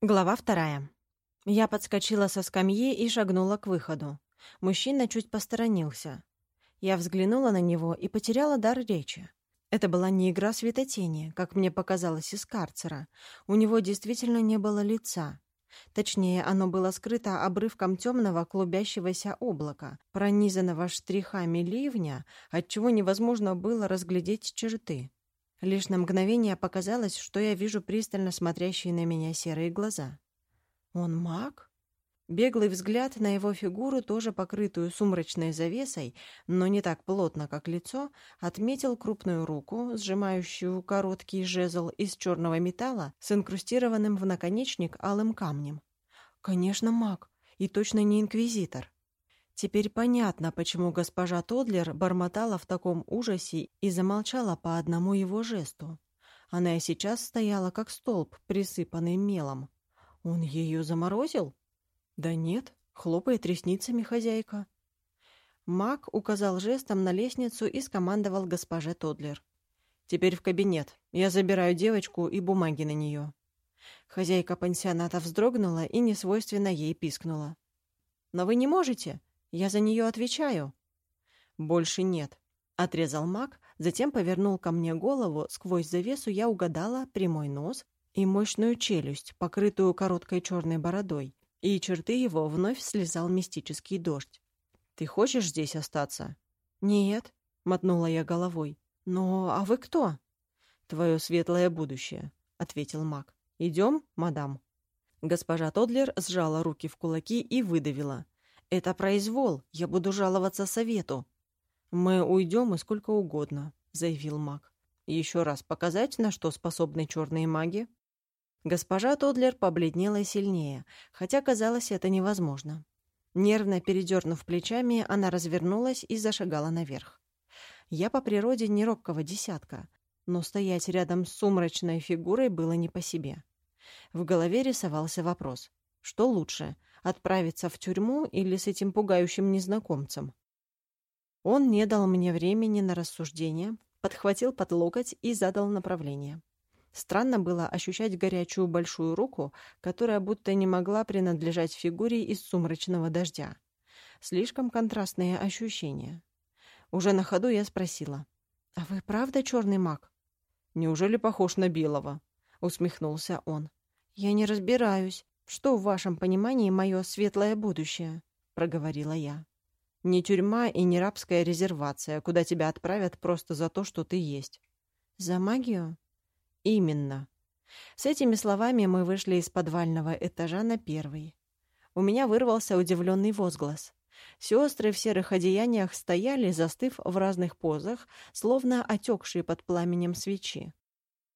Глава вторая. Я подскочила со скамьи и шагнула к выходу. Мужчина чуть посторонился. Я взглянула на него и потеряла дар речи. Это была не игра светотени, как мне показалось из карцера. У него действительно не было лица. Точнее, оно было скрыто обрывком темного клубящегося облака, пронизанного штрихами ливня, отчего невозможно было разглядеть черты. Лишь на мгновение показалось, что я вижу пристально смотрящие на меня серые глаза. «Он маг?» Беглый взгляд на его фигуру, тоже покрытую сумрачной завесой, но не так плотно, как лицо, отметил крупную руку, сжимающую короткий жезл из черного металла с инкрустированным в наконечник алым камнем. «Конечно, маг, и точно не инквизитор». Теперь понятно, почему госпожа Тодлер бормотала в таком ужасе и замолчала по одному его жесту. Она и сейчас стояла как столб, присыпанный мелом. Он ее заморозил? Да нет, хлопает ресницами хозяйка. Мак указал жестом на лестницу и скомандовал госпоже Тодлер. «Теперь в кабинет. Я забираю девочку и бумаги на нее». Хозяйка пансионата вздрогнула и несвойственно ей пискнула. «Но вы не можете. Я за нее отвечаю». «Больше нет», — отрезал маг, затем повернул ко мне голову, сквозь завесу я угадала прямой нос и мощную челюсть, покрытую короткой черной бородой, и черты его вновь слезал мистический дождь. «Ты хочешь здесь остаться?» «Нет», — мотнула я головой. «Но а вы кто?» «Твое светлое будущее», — ответил маг. «Идем, мадам?» Госпожа Тодлер сжала руки в кулаки и выдавила. «Это произвол. Я буду жаловаться совету». «Мы уйдем и сколько угодно», — заявил маг. «Еще раз показать, на что способны черные маги?» Госпожа Тодлер побледнела сильнее, хотя казалось это невозможно. Нервно передернув плечами, она развернулась и зашагала наверх. Я по природе не робкого десятка, но стоять рядом с сумрачной фигурой было не по себе. В голове рисовался вопрос. Что лучше, отправиться в тюрьму или с этим пугающим незнакомцем? Он не дал мне времени на рассуждение, подхватил под локоть и задал направление. Странно было ощущать горячую большую руку, которая будто не могла принадлежать фигуре из сумрачного дождя. Слишком контрастные ощущения. Уже на ходу я спросила. «А вы правда черный маг?» «Неужели похож на белого?» — усмехнулся он. «Я не разбираюсь. «Что в вашем понимании мое светлое будущее?» — проговорила я. «Не тюрьма и не рабская резервация, куда тебя отправят просто за то, что ты есть». «За магию?» «Именно». С этими словами мы вышли из подвального этажа на первый. У меня вырвался удивленный возглас. Сестры в серых одеяниях стояли, застыв в разных позах, словно отекшие под пламенем свечи.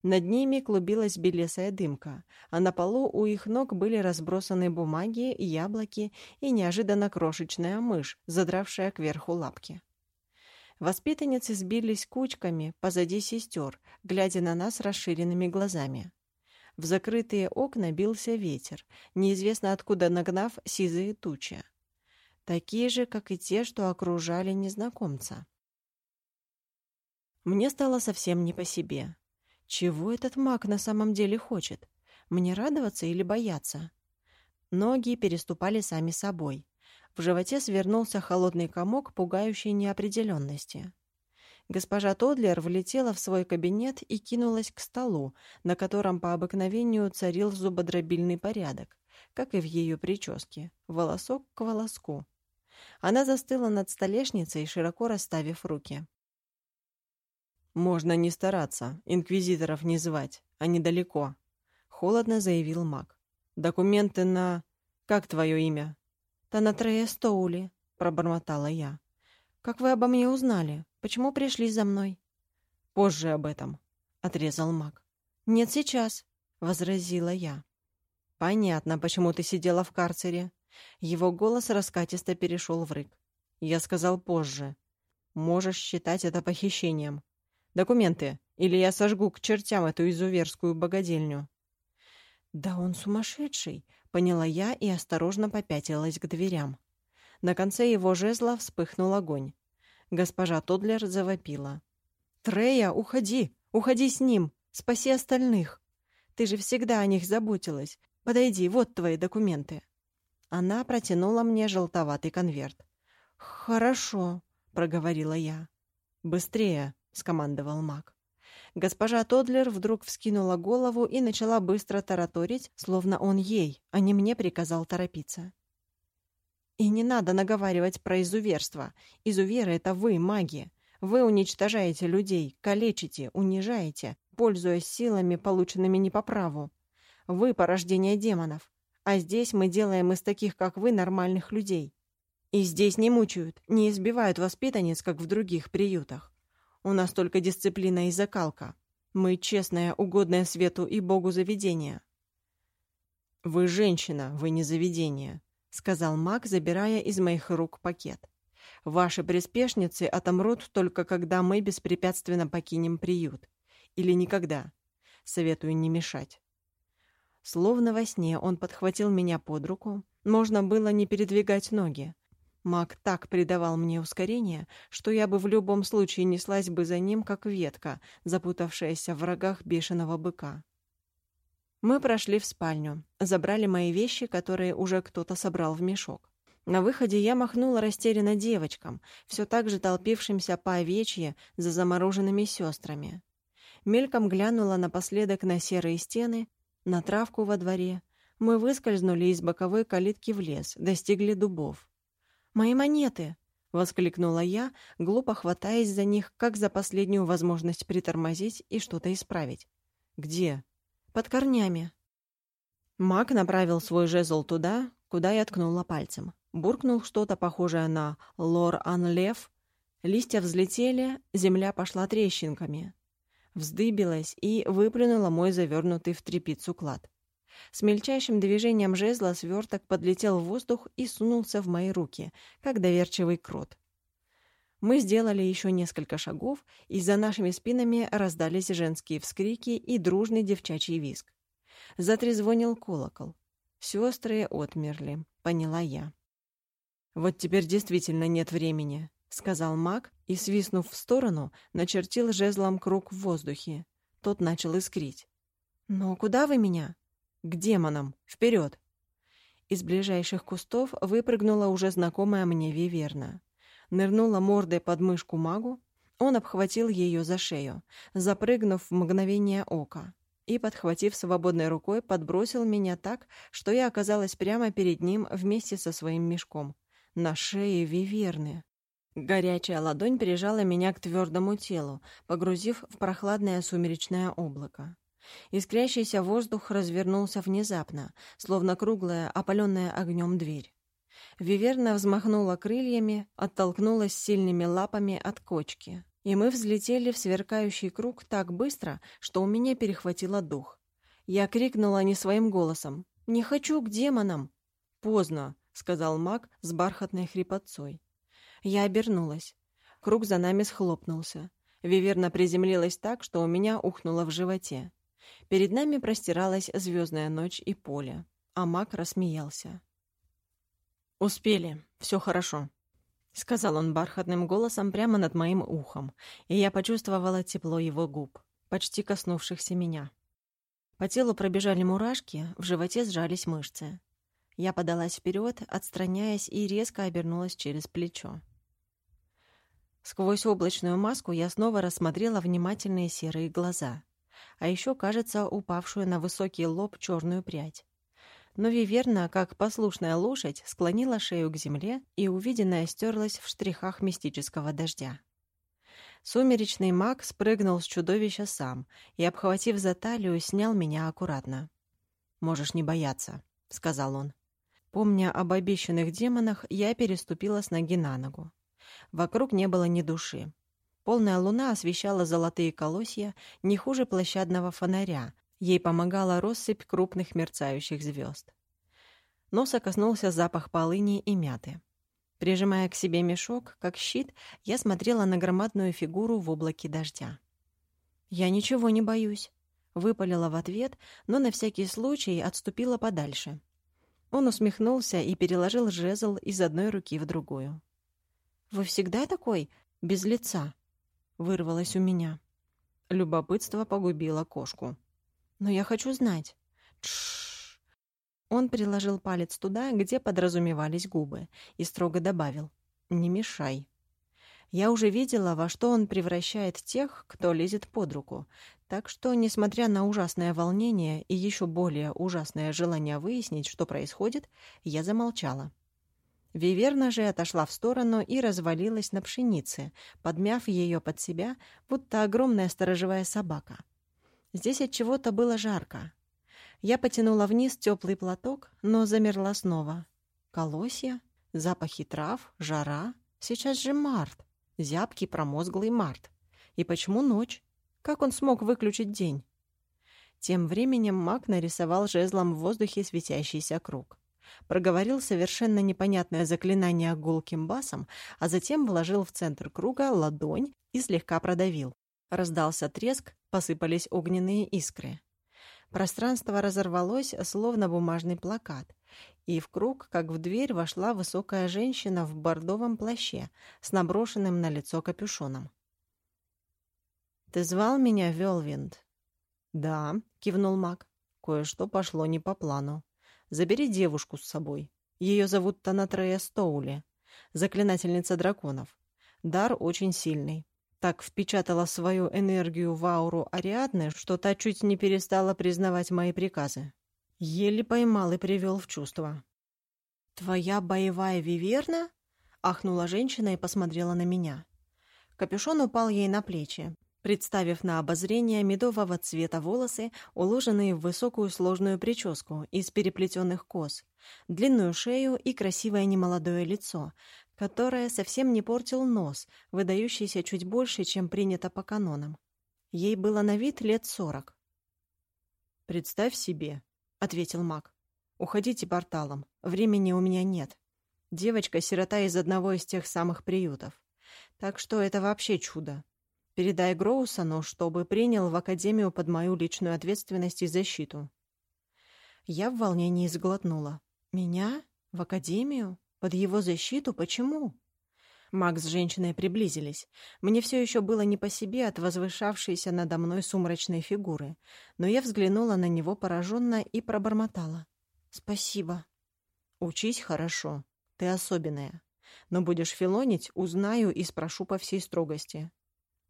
Над ними клубилась белесая дымка, а на полу у их ног были разбросаны бумаги, яблоки и неожиданно крошечная мышь, задравшая кверху лапки. Воспитанницы сбились кучками позади сестер, глядя на нас расширенными глазами. В закрытые окна бился ветер, неизвестно откуда нагнав сизые тучи. Такие же, как и те, что окружали незнакомца. Мне стало совсем не по себе. Чего этот маг на самом деле хочет? Мне радоваться или бояться? Ноги переступали сами собой. В животе свернулся холодный комок пугающей неопределенности. Госпожа Тодлер влетела в свой кабинет и кинулась к столу, на котором по обыкновению царил зубодробильный порядок, как и в ее прическе, волосок к волоску. Она застыла над столешницей, широко расставив руки. «Можно не стараться, инквизиторов не звать, они далеко», — холодно заявил маг. «Документы на... Как твое имя?» «Танатрея Стоули», — пробормотала я. «Как вы обо мне узнали? Почему пришли за мной?» «Позже об этом», — отрезал маг. «Нет, сейчас», — возразила я. «Понятно, почему ты сидела в карцере». Его голос раскатисто перешел в рык. «Я сказал позже. Можешь считать это похищением. Документы, или я сожгу к чертям эту изуверскую богадельню». «Да он сумасшедший», — поняла я и осторожно попятилась к дверям. На конце его жезла вспыхнул огонь. Госпожа Тодлер завопила. «Трея, уходи! Уходи с ним! Спаси остальных! Ты же всегда о них заботилась. Подойди, вот твои документы». Она протянула мне желтоватый конверт. «Хорошо», — проговорила я. «Быстрее», — скомандовал маг. Госпожа Тодлер вдруг вскинула голову и начала быстро тараторить, словно он ей, а не мне приказал торопиться. «И не надо наговаривать про изуверство. Изуверы — это вы, маги. Вы уничтожаете людей, калечите, унижаете, пользуясь силами, полученными не по праву. Вы — порождение демонов. А здесь мы делаем из таких, как вы, нормальных людей. И здесь не мучают, не избивают воспитанниц, как в других приютах. У нас только дисциплина и закалка. Мы честное, угодное свету и Богу заведение. «Вы женщина, вы не заведение», — сказал маг, забирая из моих рук пакет. Ваши приспешницы отомрут только когда мы беспрепятственно покинем приют. Или никогда. Советую не мешать. Словно во сне он подхватил меня под руку. Можно было не передвигать ноги. Маг так придавал мне ускорение, что я бы в любом случае неслась бы за ним, как ветка, запутавшаяся в рогах бешеного быка. Мы прошли в спальню, забрали мои вещи, которые уже кто-то собрал в мешок. На выходе я махнула растерянно девочкам, все так же толпившимся по овечье за замороженными сестрами. Мельком глянула напоследок на серые стены, на травку во дворе. Мы выскользнули из боковой калитки в лес, достигли дубов. «Мои монеты!» — воскликнула я, глупо хватаясь за них, как за последнюю возможность притормозить и что-то исправить. «Где?» «Под корнями». Маг направил свой жезл туда, куда я ткнула пальцем. Буркнул что-то похожее на «лор-ан-лев». Листья взлетели, земля пошла трещинками. Вздыбилась и выплюнула мой завернутый в тряпицу клад. С мельчайшим движением жезла сверток подлетел в воздух и сунулся в мои руки, как доверчивый крот. Мы сделали еще несколько шагов, и за нашими спинами раздались женские вскрики и дружный девчачий визг. Затрезвонил колокол. Сестры отмерли, поняла я. «Вот теперь действительно нет времени», — сказал маг и, свистнув в сторону, начертил жезлом круг в воздухе. Тот начал искрить. «Но куда вы меня?» «К демонам! Вперед!» Из ближайших кустов выпрыгнула уже знакомая мне Виверна. Нырнула мордой под мышку магу, он обхватил ее за шею, запрыгнув в мгновение ока, и, подхватив свободной рукой, подбросил меня так, что я оказалась прямо перед ним вместе со своим мешком на шее виверны. Горячая ладонь прижала меня к твердому телу, погрузив в прохладное сумеречное облако. Искрящийся воздух развернулся внезапно, словно круглая, опаленная огнем дверь. Виверна взмахнула крыльями, оттолкнулась сильными лапами от кочки. И мы взлетели в сверкающий круг так быстро, что у меня перехватило дух. Я крикнула не своим голосом. «Не хочу к демонам!» «Поздно!» — сказал маг с бархатной хрипотцой. Я обернулась. Круг за нами схлопнулся. Виверна приземлилась так, что у меня ухнуло в животе. Перед нами простиралась звездная ночь и поле, а маг рассмеялся. «Успели, все хорошо», — сказал он бархатным голосом прямо над моим ухом, и я почувствовала тепло его губ, почти коснувшихся меня. По телу пробежали мурашки, в животе сжались мышцы. Я подалась вперед, отстраняясь, и резко обернулась через плечо. Сквозь облачную маску я снова рассмотрела внимательные серые глаза, а еще, кажется, упавшую на высокий лоб черную прядь. Но Виверна, как послушная лошадь, склонила шею к земле, и увиденное стерлось в штрихах мистического дождя. Сумеречный маг спрыгнул с чудовища сам и, обхватив за талию, снял меня аккуратно. «Можешь не бояться», — сказал он. Помня об обещанных демонах, я переступила с ноги на ногу. Вокруг не было ни души. Полная луна освещала золотые колосья не хуже площадного фонаря. Ей помогала россыпь крупных мерцающих звезд. Носа коснулся запах полыни и мяты. Прижимая к себе мешок, как щит, я смотрела на громадную фигуру в облаке дождя. «Я ничего не боюсь», — выпалила в ответ, но на всякий случай отступила подальше. Он усмехнулся и переложил жезл из одной руки в другую. «Вы всегда такой, без лица?» — вырвалось у меня. Любопытство погубило кошку. «Но я хочу знать». «Тш-ш-ш!» Он приложил палец туда, где подразумевались губы, и строго добавил «Не мешай». Я уже видела, во что он превращает тех, кто лезет под руку, так что, несмотря на ужасное волнение и еще более ужасное желание выяснить, что происходит, я замолчала. Виверна же отошла в сторону и развалилась на пшенице, подмяв ее под себя, будто огромная сторожевая собака. Здесь от чего-то было жарко. Я потянула вниз теплый платок, но замерла снова. Колосья, запахи трав, жара. Сейчас же март. Зябкий промозглый март. И почему ночь? Как он смог выключить день? Тем временем маг нарисовал жезлом в воздухе светящийся круг проговорил совершенно непонятное заклинание гулким басом, а затем вложил в центр круга ладонь и слегка продавил. Раздался треск, посыпались огненные искры. Пространство разорвалось, словно бумажный плакат, и в круг, как в дверь, вошла высокая женщина в бордовом плаще с наброшенным на лицо капюшоном. «Ты звал меня, Велвинд?» «Да», — кивнул маг. «Кое-что пошло не по плану. Забери девушку с собой. Ее зовут Танатрея Стоули, заклинательница драконов. Дар очень сильный. Так впечатала свою энергию в ауру Ариадны, что та чуть не перестала признавать мои приказы. Еле поймал и привел в чувство. «Твоя боевая виверна?» — ахнула женщина и посмотрела на меня. Капюшон упал ей на плечи, представив на обозрение медового цвета волосы, уложенные в высокую сложную прическу из переплетенных кос, длинную шею и красивое немолодое лицо, которое совсем не портил нос, выдающийся чуть больше, чем принято по канонам. Ей было на вид лет сорок. «Представь себе», — ответил маг. «Уходите порталом. Времени у меня нет. Девочка — сирота из одного из тех самых приютов. Так что это вообще чудо. Передай Гроусону, чтобы принял в Академию под мою личную ответственность и защиту». Я в волнении сглотнула. «Меня? В Академию? Под его защиту? Почему?» Макс с женщиной приблизились. Мне все еще было не по себе от возвышавшейся надо мной сумрачной фигуры, но я взглянула на него пораженно и пробормотала. «Спасибо». «Учись хорошо. Ты особенная. Но будешь филонить, узнаю и спрошу по всей строгости.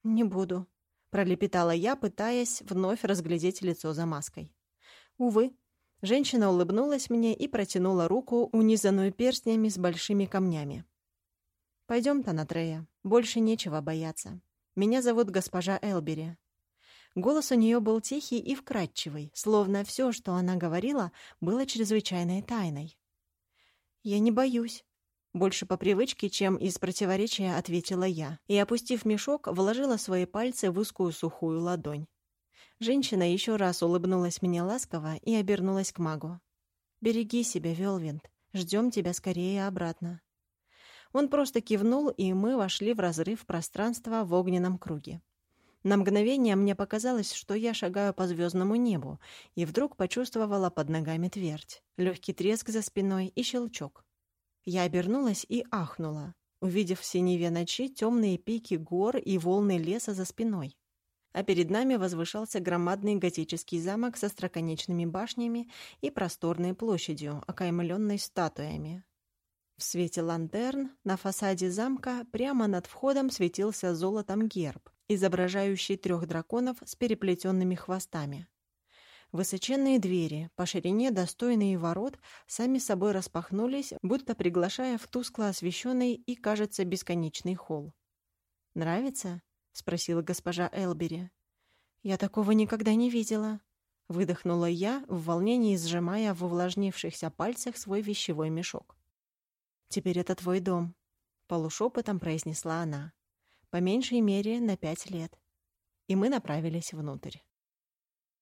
«Не буду», — пролепетала я, пытаясь вновь разглядеть лицо за маской. Увы, женщина улыбнулась мне и протянула руку, унизанную перстнями с большими камнями. «Пойдем, Танатрея, больше нечего бояться. Меня зовут госпожа Элбери». Голос у нее был тихий и вкрадчивый, словно все, что она говорила, было чрезвычайной тайной. «Я не боюсь», больше по привычке, чем из противоречия, ответила я, и, опустив мешок, вложила свои пальцы в узкую сухую ладонь. Женщина еще раз улыбнулась мне ласково и обернулась к магу. «Береги себя, Велвинд. Ждем тебя скорее обратно». Он просто кивнул, и мы вошли в разрыв пространства в огненном круге. На мгновение мне показалось, что я шагаю по звездному небу, и вдруг почувствовала под ногами твердь, легкий треск за спиной и щелчок. Я обернулась и ахнула, увидев в синеве ночи темные пики гор и волны леса за спиной. А перед нами возвышался громадный готический замок со строконечными башнями и просторной площадью, окаймленной статуями. В свете лантерн на фасаде замка прямо над входом светился золотом герб, изображающий трех драконов с переплетенными хвостами. Высоченные двери, по ширине достойные ворот, сами собой распахнулись, будто приглашая в тускло освещенный и, кажется, бесконечный холл. «Нравится?» — спросила госпожа Элбери. «Я такого никогда не видела», — выдохнула я, в волнении сжимая в увлажнившихся пальцах свой вещевой мешок. «Теперь это твой дом», — полушепотом произнесла она. «По меньшей мере на пять лет». И мы направились внутрь.